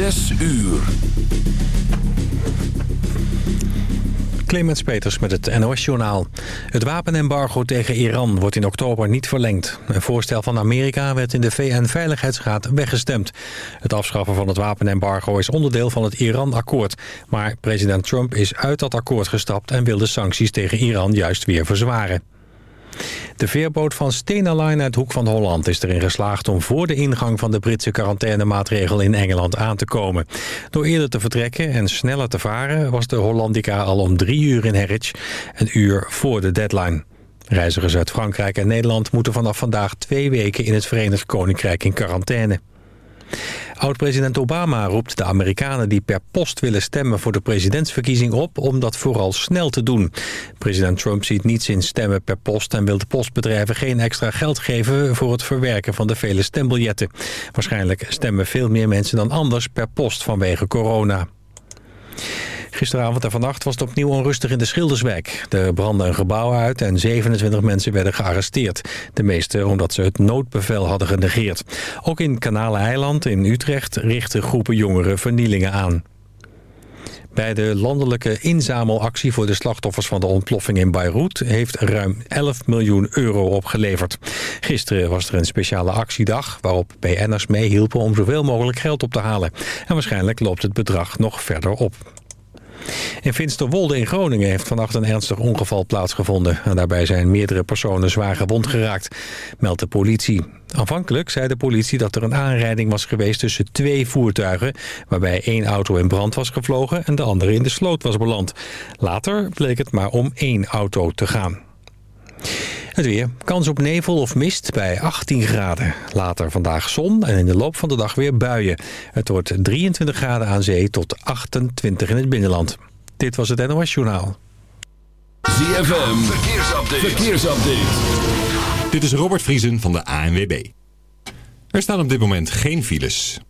Zes uur. Clemens Peters met het NOS-journaal. Het wapenembargo tegen Iran wordt in oktober niet verlengd. Een voorstel van Amerika werd in de VN-veiligheidsraad weggestemd. Het afschaffen van het wapenembargo is onderdeel van het Iran-akkoord. Maar president Trump is uit dat akkoord gestapt... en wil de sancties tegen Iran juist weer verzwaren. De veerboot van Stena Line uit Hoek van Holland is erin geslaagd om voor de ingang van de Britse quarantainemaatregel in Engeland aan te komen. Door eerder te vertrekken en sneller te varen was de Hollandica al om drie uur in Harwich, een uur voor de deadline. Reizigers uit Frankrijk en Nederland moeten vanaf vandaag twee weken in het Verenigd Koninkrijk in quarantaine. Oud-president Obama roept de Amerikanen die per post willen stemmen voor de presidentsverkiezing op om dat vooral snel te doen. President Trump ziet niets in stemmen per post en wil de postbedrijven geen extra geld geven voor het verwerken van de vele stembiljetten. Waarschijnlijk stemmen veel meer mensen dan anders per post vanwege corona. Gisteravond en vannacht was het opnieuw onrustig in de Schilderswijk. Er brandde een gebouw uit en 27 mensen werden gearresteerd. De meeste omdat ze het noodbevel hadden genegeerd. Ook in Kanaleneiland in Utrecht richten groepen jongeren vernielingen aan. Bij de landelijke inzamelactie voor de slachtoffers van de ontploffing in Beirut heeft ruim 11 miljoen euro opgeleverd. Gisteren was er een speciale actiedag waarop BN'ers meehielpen om zoveel mogelijk geld op te halen. En waarschijnlijk loopt het bedrag nog verder op. In Finsterwolde in Groningen heeft vannacht een ernstig ongeval plaatsgevonden. En daarbij zijn meerdere personen zwaar gewond geraakt, meldt de politie. Aanvankelijk zei de politie dat er een aanrijding was geweest tussen twee voertuigen... waarbij één auto in brand was gevlogen en de andere in de sloot was beland. Later bleek het maar om één auto te gaan. Het weer. Kans op nevel of mist bij 18 graden. Later vandaag zon en in de loop van de dag weer buien. Het wordt 23 graden aan zee tot 28 in het binnenland. Dit was het NOS Journaal. ZFM. Verkeersupdate. Verkeersupdate. Dit is Robert Vriesen van de ANWB. Er staan op dit moment geen files.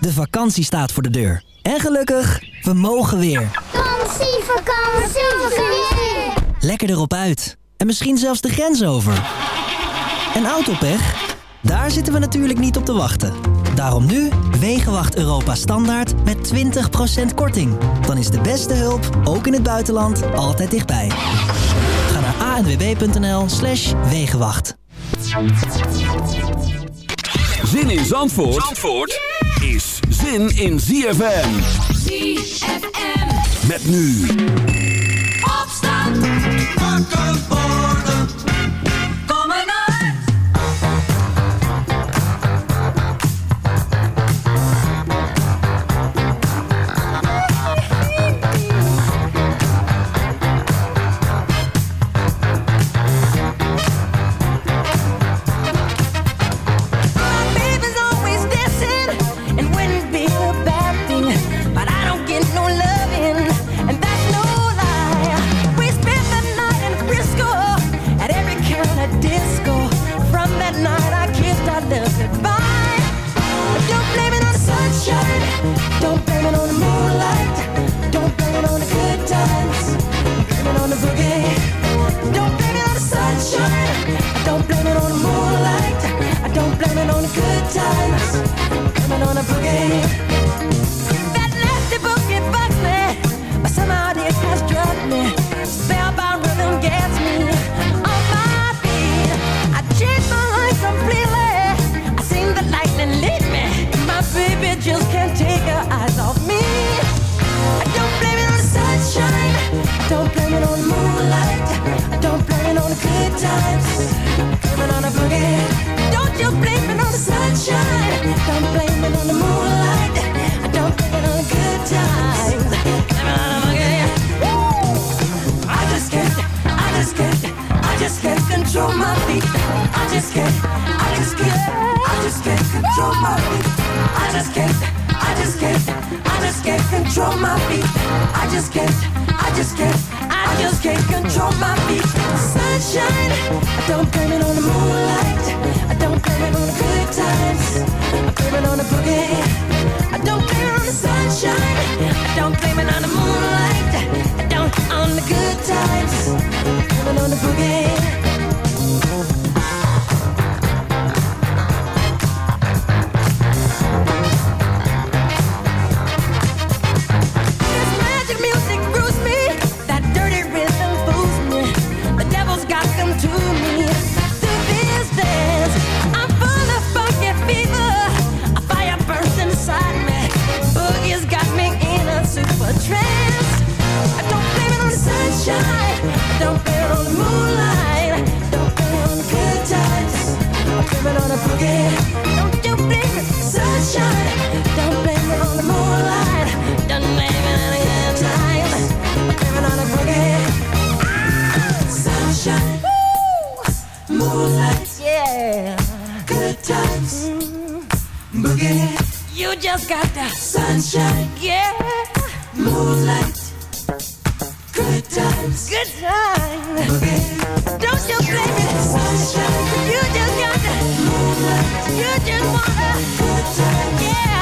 De vakantie staat voor de deur. En gelukkig, we mogen weer. Vakantie, vakantie, vakantie. Lekker erop uit. En misschien zelfs de grens over. En autopech? Daar zitten we natuurlijk niet op te wachten. Daarom nu Wegenwacht Europa Standaard met 20% korting. Dan is de beste hulp, ook in het buitenland, altijd dichtbij. Ga naar anwb.nl slash Wegenwacht. Zin in Zandvoort, Zandvoort is zin in ZFM. ZFM. Met nu. campo. just got the sunshine. Yeah. Moonlight. Good times. Good times. Don't you blame it. Sunshine. You just got the moonlight. You just wanna. Good times. Yeah.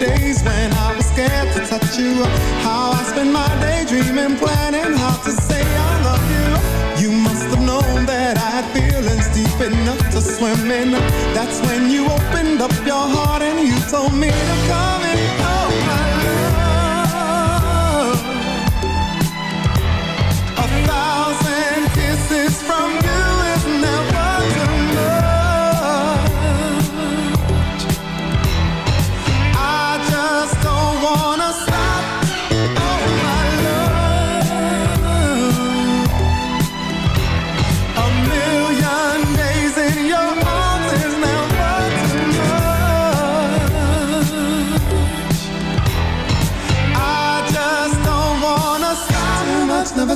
days when I was scared to touch you. How I spent my day dreaming, planning how to say I love you. You must have known that I had feelings deep enough to swim in. That's when you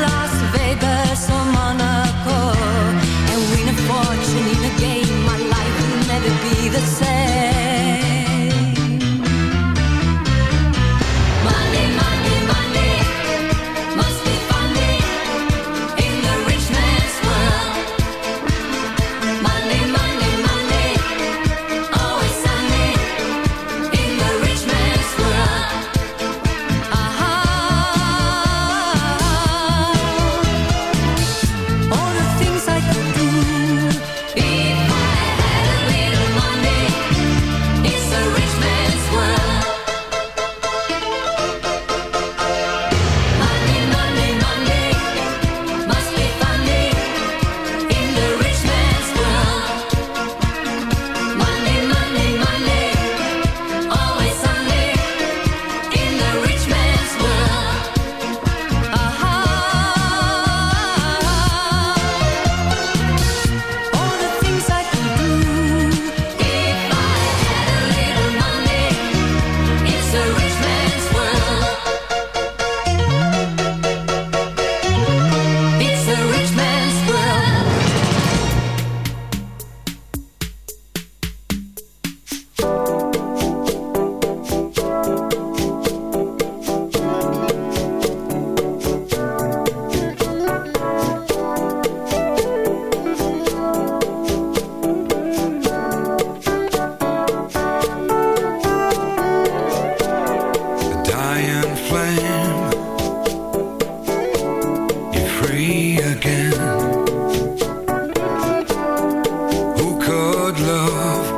Las Vegas, someone love.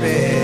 happy.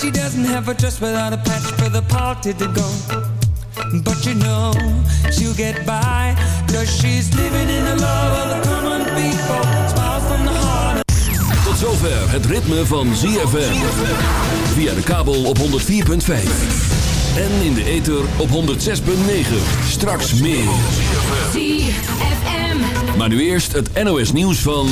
She doesn't have a dress without a patch for the party to go. But you know she'll get by Cause she's living in the love of the common people Smiles from the heart Tot zover het ritme van ZFM. Via de kabel op 104.5. En in de ether op 106.9. Straks meer. ZFM. Maar nu eerst het NOS nieuws van...